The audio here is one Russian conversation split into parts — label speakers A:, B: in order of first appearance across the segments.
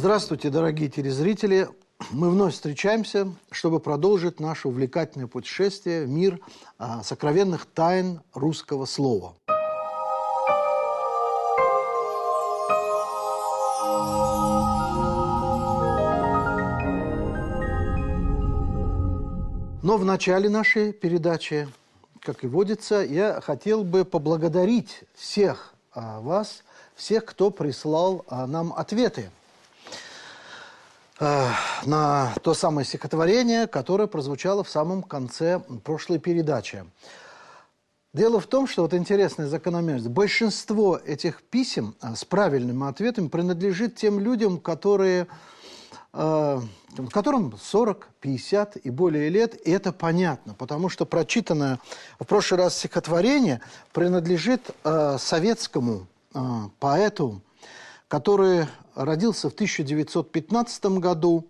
A: Здравствуйте, дорогие телезрители! Мы вновь встречаемся, чтобы продолжить наше увлекательное путешествие в мир а, сокровенных тайн русского слова. Но в начале нашей передачи, как и водится, я хотел бы поблагодарить всех а, вас, всех, кто прислал а, нам ответы на то самое стихотворение, которое прозвучало в самом конце прошлой передачи. Дело в том, что вот интересная закономерность. Большинство этих писем с правильными ответами принадлежит тем людям, которые Э, которым 40, 50 и более лет, и это понятно, потому что прочитанное в прошлый раз стихотворение принадлежит э, советскому э, поэту, который родился в 1915 году,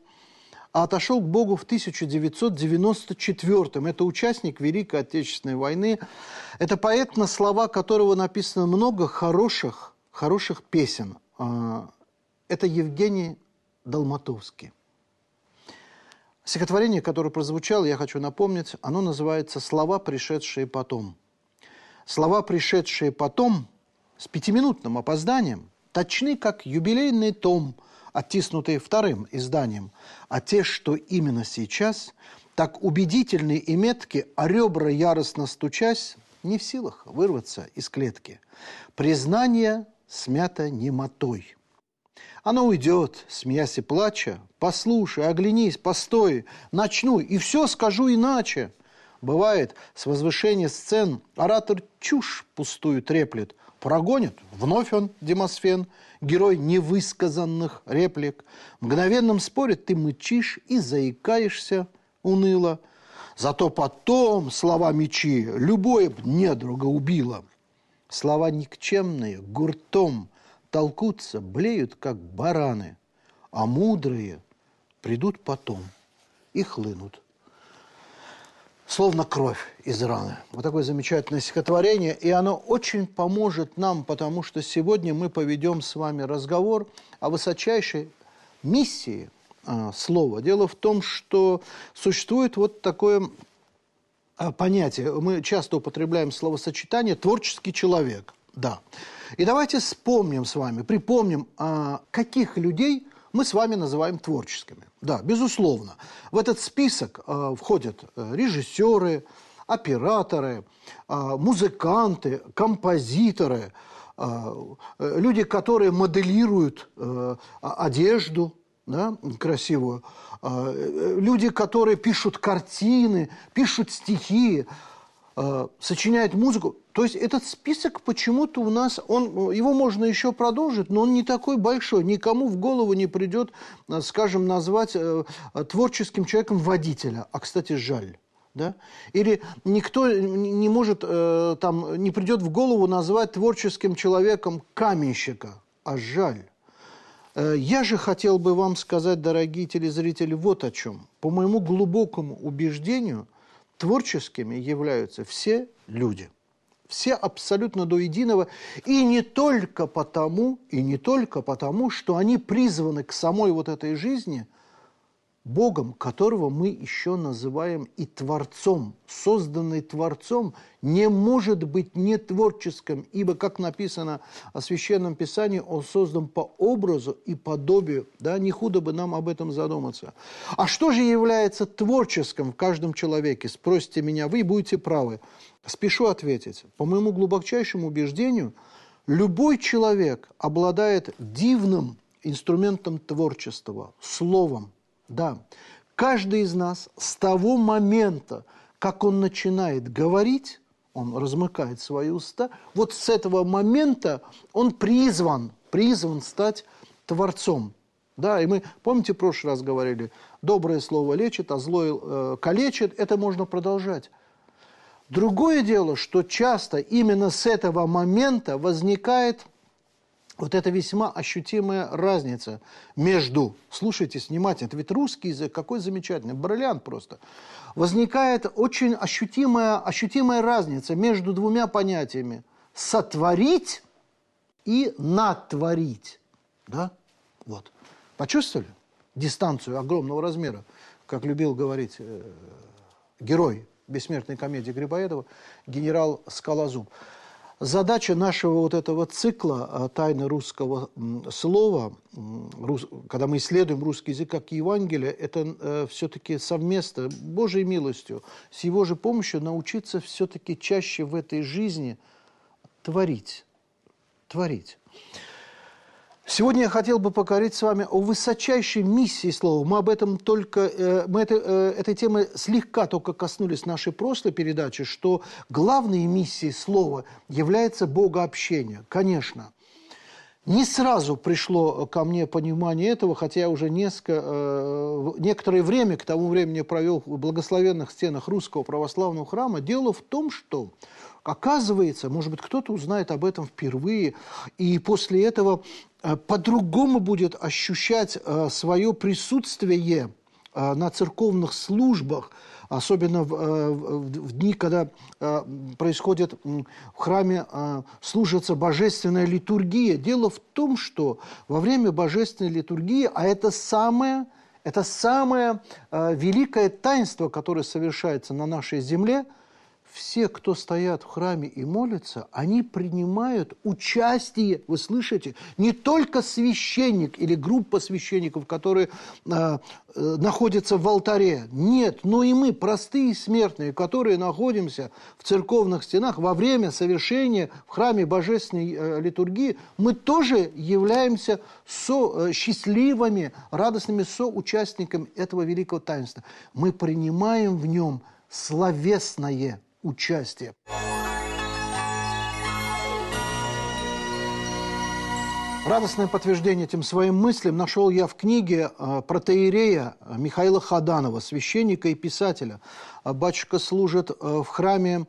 A: а отошел к Богу в 1994. Это участник Великой Отечественной войны. Это поэт, на слова которого написано много хороших, хороших песен. Э, это Евгений Долматовский. Стихотворение, которое прозвучало, я хочу напомнить, оно называется «Слова, пришедшие потом». Слова, пришедшие потом, с пятиминутным опозданием, точны, как юбилейный том, оттиснутый вторым изданием, а те, что именно сейчас, так убедительны и метки, а ребра яростно стучась, не в силах вырваться из клетки. Признание смято немотой – она уйдет, смеясь и плача. Послушай, оглянись, постой, начну, и все скажу иначе. Бывает, с возвышения сцен оратор чушь пустую треплет. Прогонит, вновь он, Демосфен, герой невысказанных реплик. В мгновенном споре ты мычишь и заикаешься уныло. Зато потом слова мечи любое б недруга убило. Слова никчемные, гуртом – толкутся, блеют, как бараны, а мудрые придут потом и хлынут. Словно кровь из раны. Вот такое замечательное стихотворение. И оно очень поможет нам, потому что сегодня мы поведем с вами разговор о высочайшей миссии а, слова. Дело в том, что существует вот такое а, понятие. Мы часто употребляем словосочетание «творческий человек». Да. И давайте вспомним с вами, припомним, а, каких людей мы с вами называем творческими. Да, безусловно. В этот список а, входят э, режиссеры, операторы, а, музыканты, композиторы, э, люди, которые моделируют э, одежду, да, красивую, люди, которые пишут картины, пишут стихи, сочиняют музыку. То есть этот список почему-то у нас, он, его можно еще продолжить, но он не такой большой. Никому в голову не придет, э, скажем, назвать э, творческим человеком водителя. А, кстати, жаль. Да? Или никто не может, э, там, не придет в голову назвать творческим человеком каменщика. А жаль. Э, я же хотел бы вам сказать, дорогие телезрители, вот о чем. По моему глубокому убеждению, творческими являются все люди – все абсолютно до единого. И не только потому, и не только потому, что они призваны к самой вот этой жизни – Богом, которого мы еще называем и Творцом, созданный Творцом, не может быть не творческим, ибо, как написано о Священном Писании, он создан по образу и подобию, да, не худо бы нам об этом задуматься. А что же является творческим в каждом человеке? Спросите меня, вы будете правы. Спешу ответить. По моему глубочайшему убеждению, любой человек обладает дивным инструментом творчества, словом, да, каждый из нас с того момента, как он начинает говорить, он размыкает свои уста, вот с этого момента он призван, призван стать творцом. Да, и мы, помните, в прошлый раз говорили, доброе слово лечит, а злое э, калечит, это можно продолжать. Другое дело, что часто именно с этого момента возникает вот это весьма ощутимая разница между, слушайте внимательно, это ведь русский язык, какой замечательный, бриллиант просто. Возникает очень ощутимая, ощутимая разница между двумя понятиями. Сотворить и натворить. Да? Вот. Почувствовали дистанцию огромного размера, как любил говорить э, герой бессмертной комедии Грибоедова, генерал Скалозуб. Задача нашего вот этого цикла э, «Тайны русского слова», когда мы исследуем русский язык как Евангелие, это э, все-таки совместно, Божьей милостью, с Его же помощью научиться все-таки чаще в этой жизни творить. Творить. Сегодня я хотел бы поговорить с вами о высочайшей миссии слова. Мы об этом только, э, мы это, э, этой темы слегка только коснулись нашей прошлой передачи, что главной миссией слова является богообщение. Конечно. Не сразу пришло ко мне понимание этого, хотя я уже несколько, э, некоторое время к тому времени провел в благословенных стенах русского православного храма. Дело в том, что Оказывается, может быть, кто-то узнает об этом впервые, и после этого э, по-другому будет ощущать э, свое присутствие э, на церковных службах, особенно в, в, в дни, когда происходит в храме, служится божественная литургия. Дело в том, что во время божественной литургии, а это самое, это самое великое таинство, которое совершается на нашей земле – все, кто стоят в храме и молятся, они принимают участие, вы слышите, не только священник или группа священников, которые э, э, находятся в алтаре, нет, но и мы, простые смертные, которые находимся в церковных стенах во время совершения в храме божественной э, литургии, мы тоже являемся со, э, счастливыми, радостными соучастниками этого великого таинства. Мы принимаем в нем словесное участие. Радостное подтверждение этим своим мыслям нашел я в книге э, протеерея Михаила Хаданова, священника и писателя. Батюшка служит э, в храме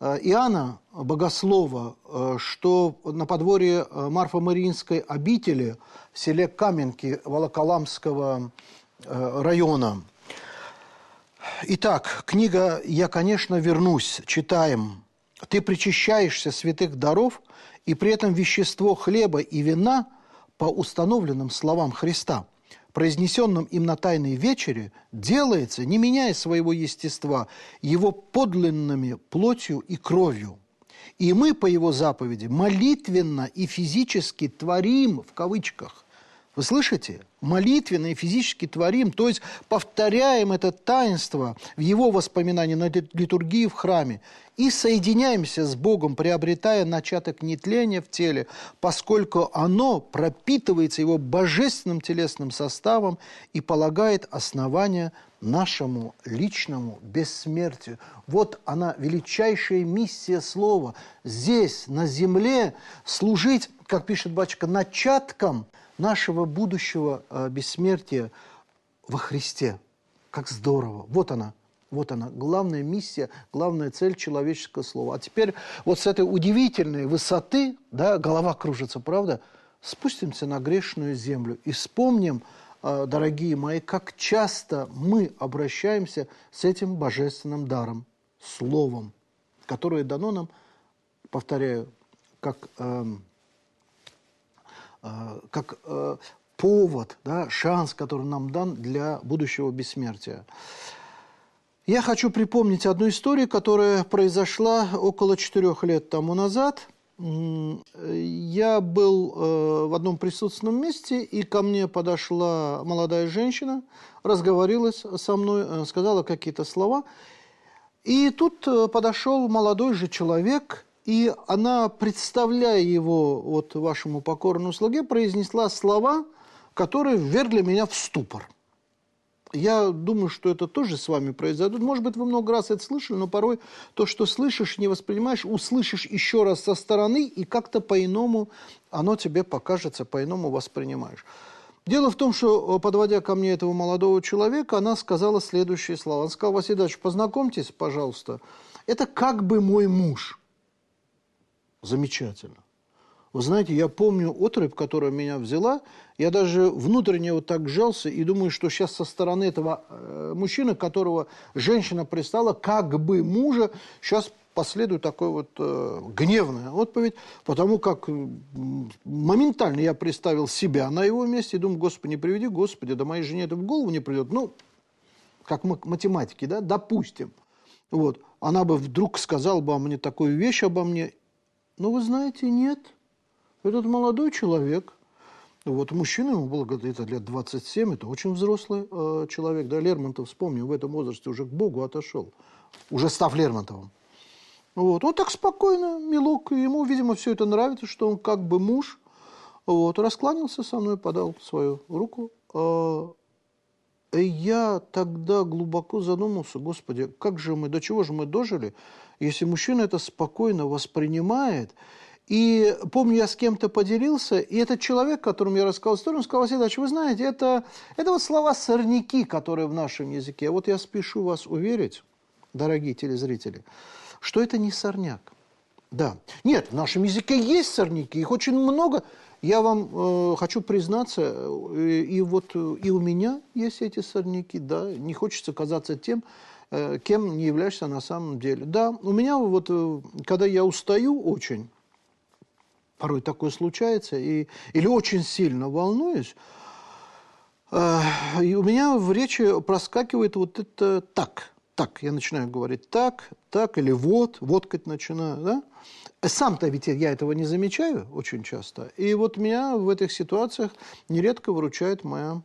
A: э, Иоанна Богослова, что на подворье Марфа-Мариинской обители в селе Каменки Волоколамского района – Итак, книга «Я, конечно, вернусь». Читаем. «Ты причащаешься святых даров, и при этом вещество хлеба и вина по установленным словам Христа, произнесенным им на Тайной вечере, делается, не меняя своего естества, его подлинными плотью и кровью. И мы по его заповеди молитвенно и физически творим, в кавычках, вы слышите? Молитвенно и физически творим, то есть повторяем это таинство в его воспоминании на литургии в храме и соединяемся с Богом, приобретая начаток нетления в теле, поскольку оно пропитывается его божественным телесным составом и полагает основание нашему личному бессмертию. Вот она, величайшая миссия слова. Здесь, на земле, служить, как пишет батюшка, начатком – нашего будущего э, бессмертия во Христе. Как здорово. Вот она. Вот она, главная миссия, главная цель человеческого слова. А теперь вот с этой удивительной высоты, да, голова кружится, правда, спустимся на грешную землю и вспомним, э, дорогие мои, как часто мы обращаемся с этим божественным даром, словом, которое дано нам, повторяю, как эм, как э, повод, да, шанс, который нам дан для будущего бессмертия. Я хочу припомнить одну историю, которая произошла около четырех лет тому назад. Я был э, в одном присутственном месте, и ко мне подошла молодая женщина, разговорилась со мной, сказала какие-то слова. И тут подошел молодой же человек и она, представляя его вот вашему покорному слуге, произнесла слова, которые ввергли меня в ступор. Я думаю, что это тоже с вами произойдет. Может быть, вы много раз это слышали, но порой то, что слышишь, не воспринимаешь, услышишь еще раз со стороны, и как-то по-иному оно тебе покажется, по-иному воспринимаешь. Дело в том, что, подводя ко мне этого молодого человека, она сказала следующие слова. Она сказала, Василий Ильич, познакомьтесь, пожалуйста, это как бы мой муж замечательно. Вы знаете, я помню отрыв, которая меня взяла, я даже внутренне вот так сжался и думаю, что сейчас со стороны этого э, мужчины, которого женщина пристала, как бы мужа, сейчас последует такой вот э, гневная отповедь, потому как моментально я представил себя на его месте и думаю, Господи, не приведи, Господи, да моей жене это в голову не придет. Ну, как математики, да, допустим. Вот, она бы вдруг сказала бы мне такую вещь обо мне. Но вы знаете, нет. Этот молодой человек, вот мужчина, ему было где-то лет 27, это очень взрослый э, человек. Да, Лермонтов, вспомню, в этом возрасте уже к Богу отошел, уже став Лермонтовым. Вот. Он так спокойно, милок, ему, видимо, все это нравится, что он как бы муж. Вот. Раскланялся со мной, подал свою руку. И я тогда глубоко задумался, Господи, как же мы, до чего же мы дожили, если мужчина это спокойно воспринимает, и помню, я с кем-то поделился, и этот человек, которому я рассказал историю, он сказал, Василий вы знаете, это, это вот слова сорняки, которые в нашем языке. Вот я спешу вас уверить, дорогие телезрители, что это не сорняк. Да. Нет, в нашем языке есть сорняки, их очень много. Я вам э, хочу признаться, э, и вот э, и у меня есть эти сорняки, да, не хочется казаться тем, кем не являешься на самом деле. Да, у меня вот, э, когда я устаю очень, порой такое случается, и, или очень сильно волнуюсь, э, и у меня в речи проскакивает вот это «так». Так, я начинаю говорить «так», «так» или «вот», «водкать» начинаю, да? Сам-то ведь я этого не замечаю очень часто. И вот меня в этих ситуациях нередко выручает моя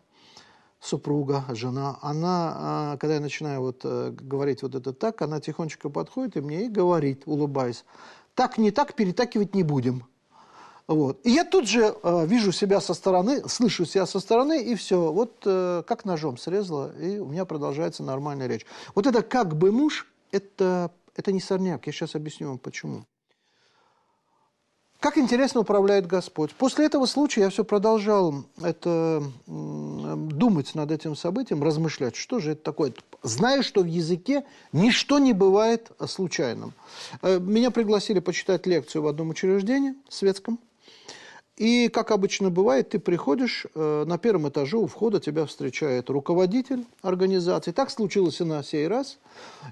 A: супруга, жена, она, а, когда я начинаю вот э, говорить вот это так, она тихонечко подходит и мне и говорит, улыбаясь, так не так, перетакивать не будем. Вот. И я тут же э, вижу себя со стороны, слышу себя со стороны, и все. Вот э, как ножом срезала, и у меня продолжается нормальная речь. Вот это как бы муж, это, это не сорняк. Я сейчас объясню вам почему. Как интересно управляет Господь. После этого случая я все продолжал это, думать над этим событием, размышлять, что же это такое. Зная, что в языке ничто не бывает случайным. Э, меня пригласили почитать лекцию в одном учреждении светском. И, как обычно бывает, ты приходишь, э, на первом этаже у входа тебя встречает руководитель организации. Так случилось и на сей раз.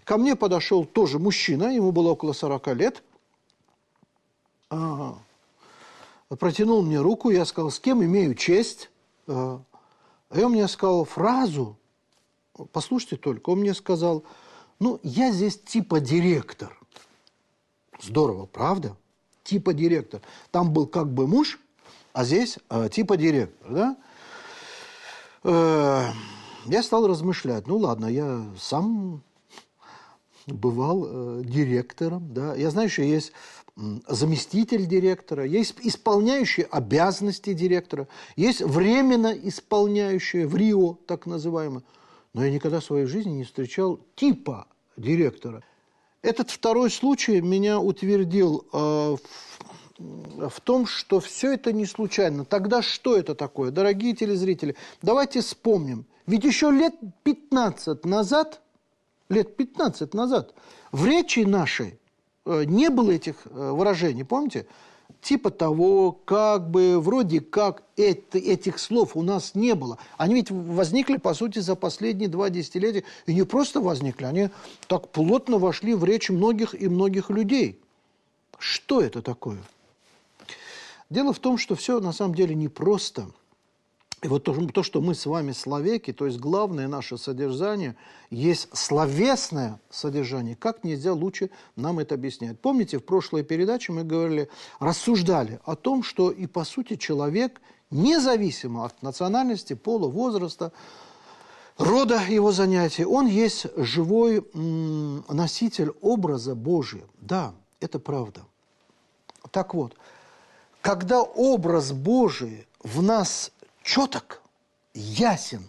A: Ко мне подошел тоже мужчина, ему было около 40 лет. Ага. Протянул мне руку, я сказал, с кем имею честь. Э, и он мне сказал фразу, послушайте только, он мне сказал, ну, я здесь типа директор. Здорово, правда? Типа директор. Там был как бы муж, а здесь э, типа директор, да? Э, я стал размышлять. Ну ладно, я сам бывал э, директором, да. Я знаю, что есть заместитель директора, есть исполняющий обязанности директора, есть временно исполняющий в Рио, так называемое. Но я никогда в своей жизни не встречал типа директора. Этот второй случай меня утвердил э, в том, что все это не случайно. Тогда что это такое? Дорогие телезрители, давайте вспомним. Ведь еще лет 15 назад, лет 15 назад, в речи нашей э, не было этих э, выражений, помните? Типа того, как бы, вроде как, это, этих слов у нас не было. Они ведь возникли, по сути, за последние два десятилетия. И не просто возникли, они так плотно вошли в речь многих и многих людей. Что это такое? Дело в том, что все на самом деле непросто. И вот то, то, что мы с вами словеки, то есть главное наше содержание, есть словесное содержание, как нельзя лучше нам это объяснять. Помните, в прошлой передаче мы говорили, рассуждали о том, что и по сути человек, независимо от национальности, пола, возраста, рода его занятий, он есть живой носитель образа Божия. Да, это правда. Так вот, когда образ Божий в нас четок, ясен,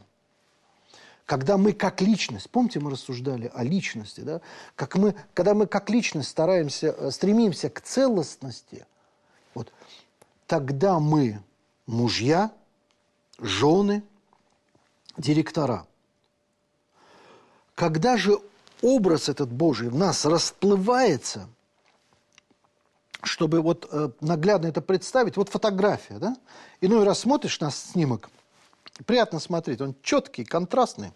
A: когда мы как личность, помните, мы рассуждали о личности, да? как мы, когда мы как личность стараемся, э, стремимся к целостности, вот, тогда мы мужья, жены, директора. Когда же образ этот Божий в нас расплывается – чтобы вот э, наглядно это представить, вот фотография, да? Иной раз смотришь на снимок, приятно смотреть, он четкий, контрастный.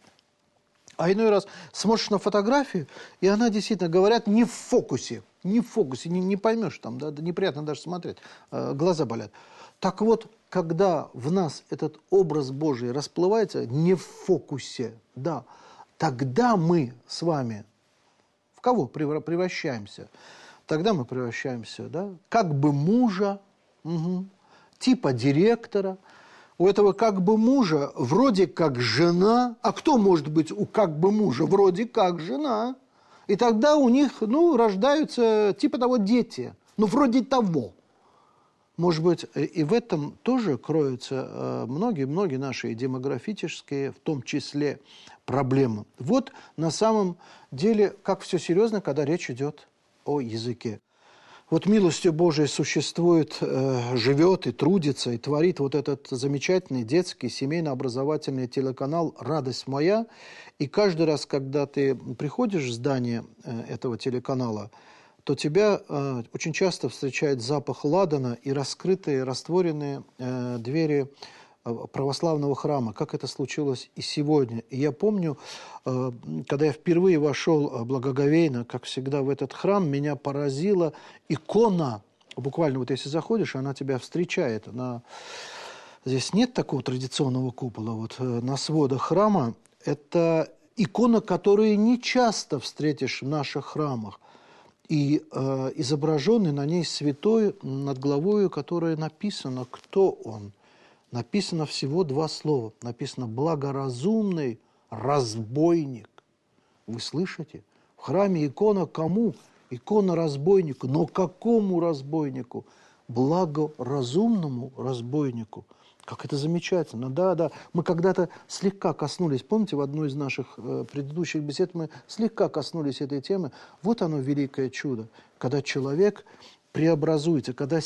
A: А иной раз смотришь на фотографию, и она действительно, говорят, не в фокусе. не в фокусе, не, не поймешь там, да, неприятно даже смотреть, э, глаза болят. Так вот, когда в нас этот образ Божий расплывается не в фокусе, да, тогда мы с вами в кого превращаемся? Тогда мы превращаемся, да, как бы мужа, угу, типа директора. У этого как бы мужа вроде как жена. А кто может быть у как бы мужа вроде как жена? И тогда у них, ну, рождаются типа того дети. Ну, вроде того. Может быть, и в этом тоже кроются многие-многие наши демографические, в том числе, проблемы. Вот на самом деле, как все серьезно, когда речь идет о языке. Вот милостью Божией существует, э, живет и трудится, и творит вот этот замечательный детский семейно-образовательный телеканал «Радость моя». И каждый раз, когда ты приходишь в здание э, этого телеканала, то тебя э, очень часто встречает запах ладана и раскрытые, растворенные двери православного храма, как это случилось и сегодня. И я помню, э, когда я впервые вошел э, благоговейно, как всегда, в этот храм, меня поразила икона, буквально вот если заходишь, она тебя встречает. На... Здесь нет такого традиционного купола. Вот на сводах храма это икона, которую не часто встретишь в наших храмах. И э, изображенный на ней святой над главою, которая написано, кто он – написано всего два слова. Написано «благоразумный разбойник». Вы слышите? В храме икона кому? Икона разбойнику. Но какому разбойнику? Благоразумному разбойнику. Как это замечательно. Да, да. Мы когда-то слегка коснулись, помните, в одной из наших э, предыдущих бесед мы слегка коснулись этой темы. Вот оно великое чудо, когда человек преобразуется, когда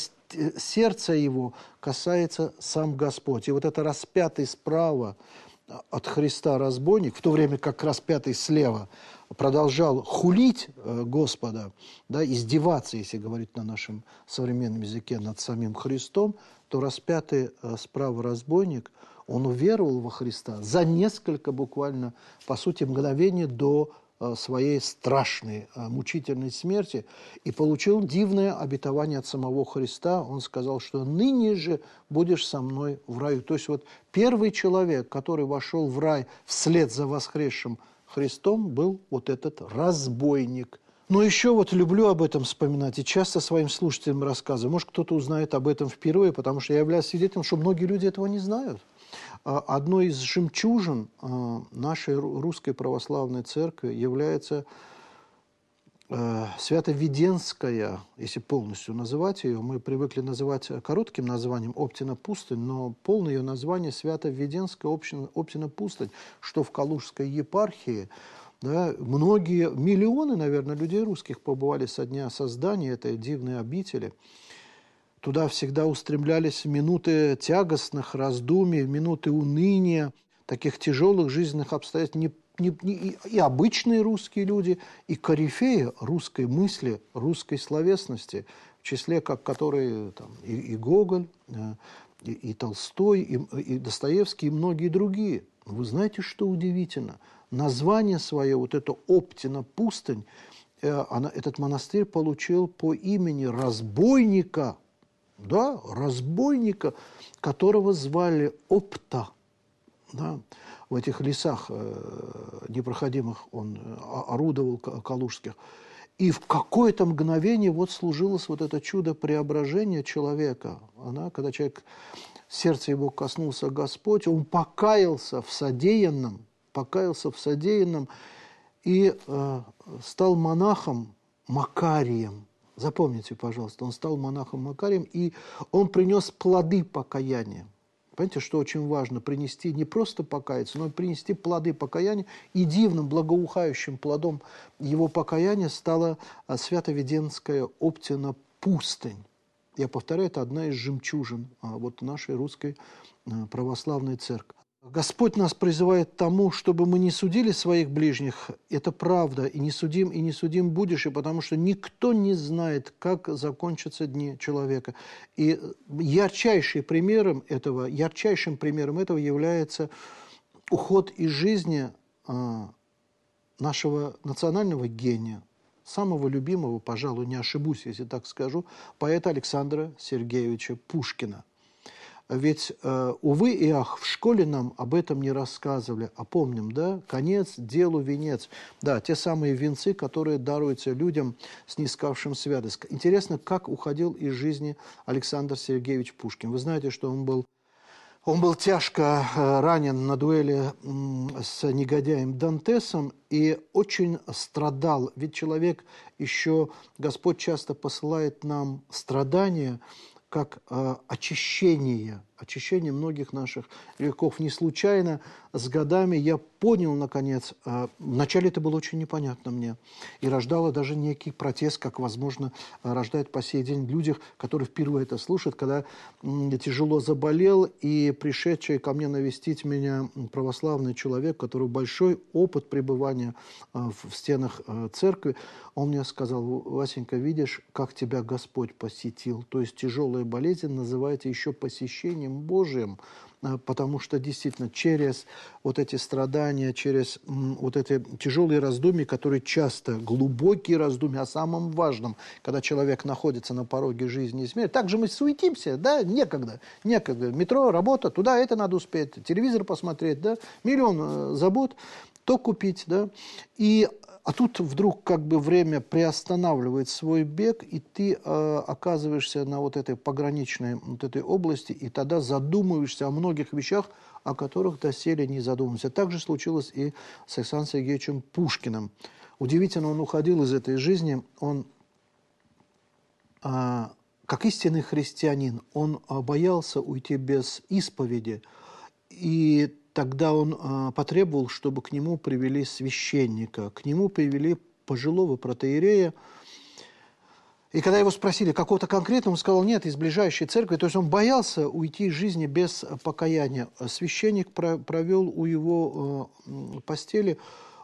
A: сердце его касается сам Господь. И вот это распятый справа от Христа разбойник, в то время как распятый слева продолжал хулить э, Господа, да, издеваться, если говорить на нашем современном языке, над самим Христом, то распятый э, справа разбойник, он уверовал во Христа за несколько буквально, по сути, мгновений до Э, своей страшной, э, мучительной смерти и получил дивное обетование от самого Христа. Он сказал, что ныне же будешь со мной в раю. То есть вот первый человек, который вошел в рай вслед за воскресшим Христом, был вот этот разбойник. Но еще вот люблю об этом вспоминать и часто своим слушателям рассказываю. Может, кто-то узнает об этом впервые, потому что я являюсь свидетелем, что многие люди этого не знают. А, одной из жемчужин а, нашей русской православной церкви является а, Свято-Веденская, если полностью называть ее, мы привыкли называть коротким названием Оптина пустынь, но полное ее название Свято-Веденская Оптина пустынь, что в Калужской епархии. Да, многие, миллионы, наверное, людей русских побывали со дня создания этой дивной обители – Туда всегда устремлялись минуты тягостных раздумий, минуты уныния, таких тяжелых жизненных обстоятельств. Не, не, не, и обычные русские люди, и корифеи русской мысли, русской словесности, в числе как которые там, и, и Гоголь, э, и, и Толстой, и, и Достоевский, и многие другие. Вы знаете, что удивительно? Название свое, вот это Оптина пустынь, э, этот монастырь получил по имени разбойника – да, разбойника, которого звали Опта. Да, в этих лесах э, непроходимых он э, орудовал калужских. И в какое-то мгновение вот служилось вот это чудо преображения человека. Она, когда человек, сердце его коснулся Господь, он покаялся в содеянном, покаялся в содеянном и э, стал монахом Макарием – Запомните, пожалуйста, он стал монахом Макарием, и он принес плоды покаяния. Понимаете, что очень важно? Принести не просто покаяться, но и принести плоды покаяния. И дивным, благоухающим плодом его покаяния стала а, Свято-Веденская Оптина пустынь. Я повторяю, это одна из жемчужин а, вот нашей русской а, православной церкви. Господь нас призывает тому, чтобы мы не судили своих ближних. Это правда. И не судим, и не судим будешь, и потому что никто не знает, как закончатся дни человека. И ярчайшим примером этого, ярчайшим примером этого является уход из жизни а, нашего национального гения, самого любимого, пожалуй, не ошибусь, если так скажу, поэта Александра Сергеевича Пушкина. Ведь, э, увы и ах, в школе нам об этом не рассказывали. А помним, да? Конец, делу венец. Да, те самые венцы, которые даруются людям, снискавшим святость. Интересно, как уходил из жизни Александр Сергеевич Пушкин. Вы знаете, что он был он был тяжко э, ранен на дуэли с негодяем Дантесом и очень страдал. Ведь человек еще, Господь часто посылает нам страдания, как э, очищение, очищение многих наших грехов. Не случайно с годами я понял, наконец, э, вначале это было очень непонятно мне, и рождало даже некий протест, как, возможно, рождает по сей день в людях, которые впервые это слушают, когда э, тяжело заболел, и пришедший ко мне навестить меня православный человек, у которого большой опыт пребывания э, в стенах э, церкви, он мне сказал, Васенька, видишь, как тебя Господь посетил. То есть тяжелая болезнь называется еще посещением Божиим, а, потому что действительно через вот эти страдания, через вот эти тяжелые раздумья, которые часто глубокие раздумья о самом важном, когда человек находится на пороге жизни и смерти. Также мы суетимся, да, некогда, некогда. Метро, работа, туда это надо успеть, телевизор посмотреть, да, миллион э, забот то купить, да. И а тут вдруг как бы время приостанавливает свой бег, и ты э, оказываешься на вот этой пограничной вот этой области, и тогда задумываешься о многих вещах, о которых доселе не задумывался. Так же случилось и с Александром Сергеевичем Пушкиным. Удивительно, он уходил из этой жизни, он, э, как истинный христианин, он боялся уйти без исповеди, и Тогда он э, потребовал, чтобы к нему привели священника. К нему привели пожилого протеерея. И когда его спросили какого-то конкретного, он сказал, нет, из ближайшей церкви. То есть он боялся уйти из жизни без покаяния. Священник провел у его э, постели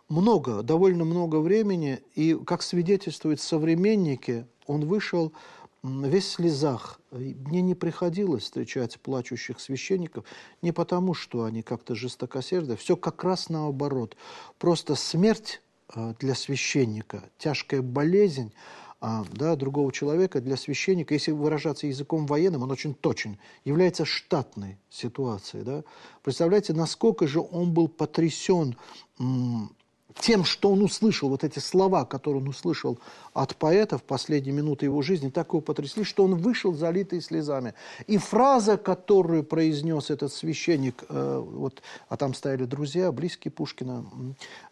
A: много, довольно много времени. И, как свидетельствуют современники, он вышел весь в слезах. Мне не приходилось встречать плачущих священников не потому, что они как-то жестокосердны, все как раз наоборот. Просто смерть э, для священника, тяжкая болезнь а, да, другого человека для священника, если выражаться языком военным, он очень точен, является штатной ситуацией. Да? Представляете, насколько же он был потрясен тем, что он услышал, вот эти слова, которые он услышал от поэта в последние минуты его жизни, так его потрясли, что он вышел залитый слезами. И фраза, которую произнес этот священник, э, вот, а там стояли друзья, близкие Пушкина,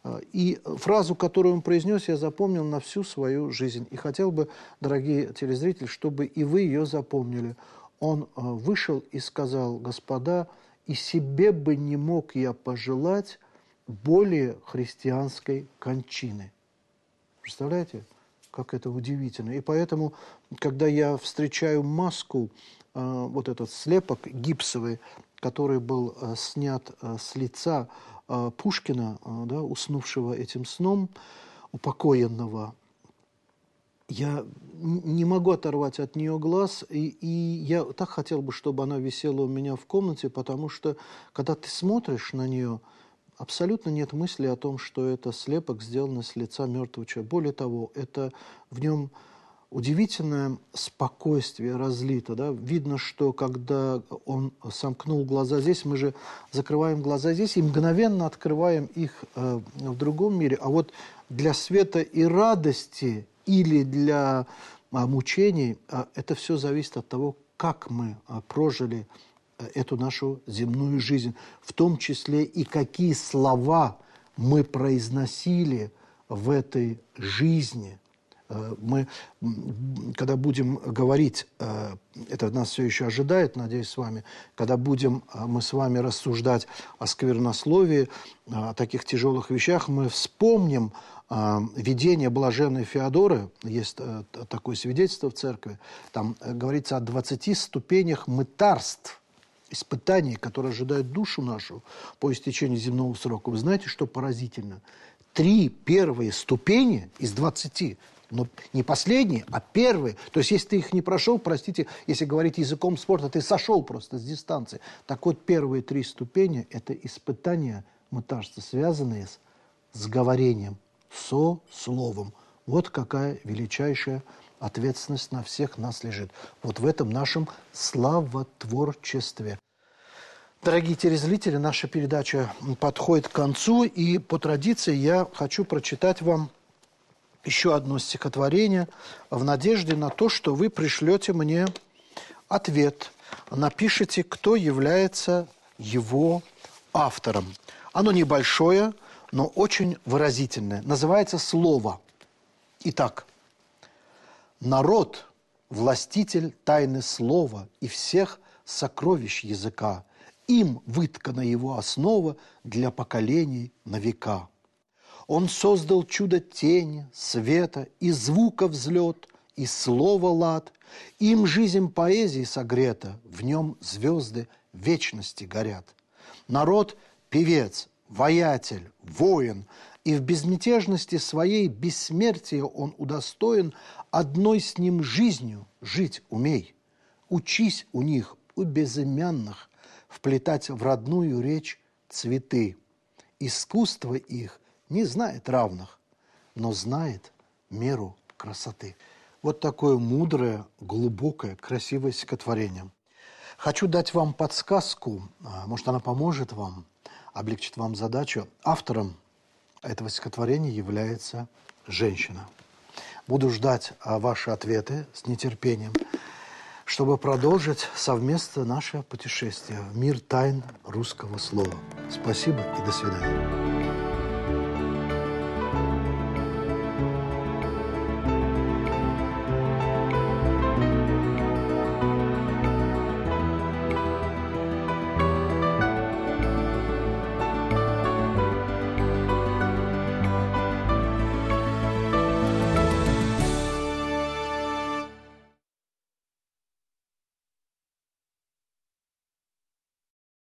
A: э, и фразу, которую он произнес, я запомнил на всю свою жизнь. И хотел бы, дорогие телезрители, чтобы и вы ее запомнили. Он э, вышел и сказал, господа, и себе бы не мог я пожелать более христианской кончины. Представляете, как это удивительно. И поэтому, когда я встречаю маску, э, вот этот слепок гипсовый, который был э, снят э, с лица Пушкина, да, уснувшего этим сном, упокоенного, я не могу оторвать от нее глаз, и, и я так хотел бы, чтобы она висела у меня в комнате, потому что, когда ты смотришь на нее, абсолютно нет мысли о том, что это слепок, сделанный с лица мертвого человека. Более того, это в нем удивительное спокойствие разлито. Да? Видно, что когда он сомкнул глаза здесь, мы же закрываем глаза здесь и мгновенно открываем их э, в другом мире. А вот для света и радости или для а, мучений а, это все зависит от того, как мы а, прожили эту нашу земную жизнь, в том числе и какие слова мы произносили в этой жизни. Э, мы, когда будем говорить, э, это нас все еще ожидает, надеюсь, с вами, когда будем э, мы с вами рассуждать о сквернословии, о таких тяжелых вещах, мы вспомним видение блаженной Феодоры, есть такое свидетельство в церкви, там говорится о 20 ступенях мытарств – испытаний, которые ожидают душу нашу по истечении земного срока, вы знаете, что поразительно? Три первые ступени из двадцати, но не последние, а первые. То есть, если ты их не прошел, простите, если говорить языком спорта, ты сошел просто с дистанции. Так вот, первые три ступени – это испытания мытарства, связанные с, с говорением, со словом Вот какая величайшая ответственность на всех нас лежит. Вот в этом нашем славотворчестве. Дорогие телезрители, наша передача подходит к концу, и по традиции я хочу прочитать вам еще одно стихотворение в надежде на то, что вы пришлете мне ответ, напишите, кто является его автором. Оно небольшое, но очень выразительное. Называется «Слово». Итак, народ – властитель тайны слова и всех сокровищ языка. Им выткана его основа для поколений на века. Он создал чудо тени, света и звука взлет, и слова лад. Им жизнь поэзии согрета, в нем звезды вечности горят. Народ – певец, воятель, воин, и в безмятежности своей бессмертия он удостоен одной с ним жизнью жить умей. Учись у них, у безымянных, вплетать в родную речь цветы. Искусство их не знает равных, но знает меру красоты. Вот такое мудрое, глубокое, красивое стихотворение. Хочу дать вам подсказку, а, может, она поможет вам, облегчит вам задачу. Автором этого стихотворения является женщина. Буду ждать а, ваши ответы с нетерпением, чтобы продолжить совместно наше путешествие в мир тайн русского слова. Спасибо и до свидания.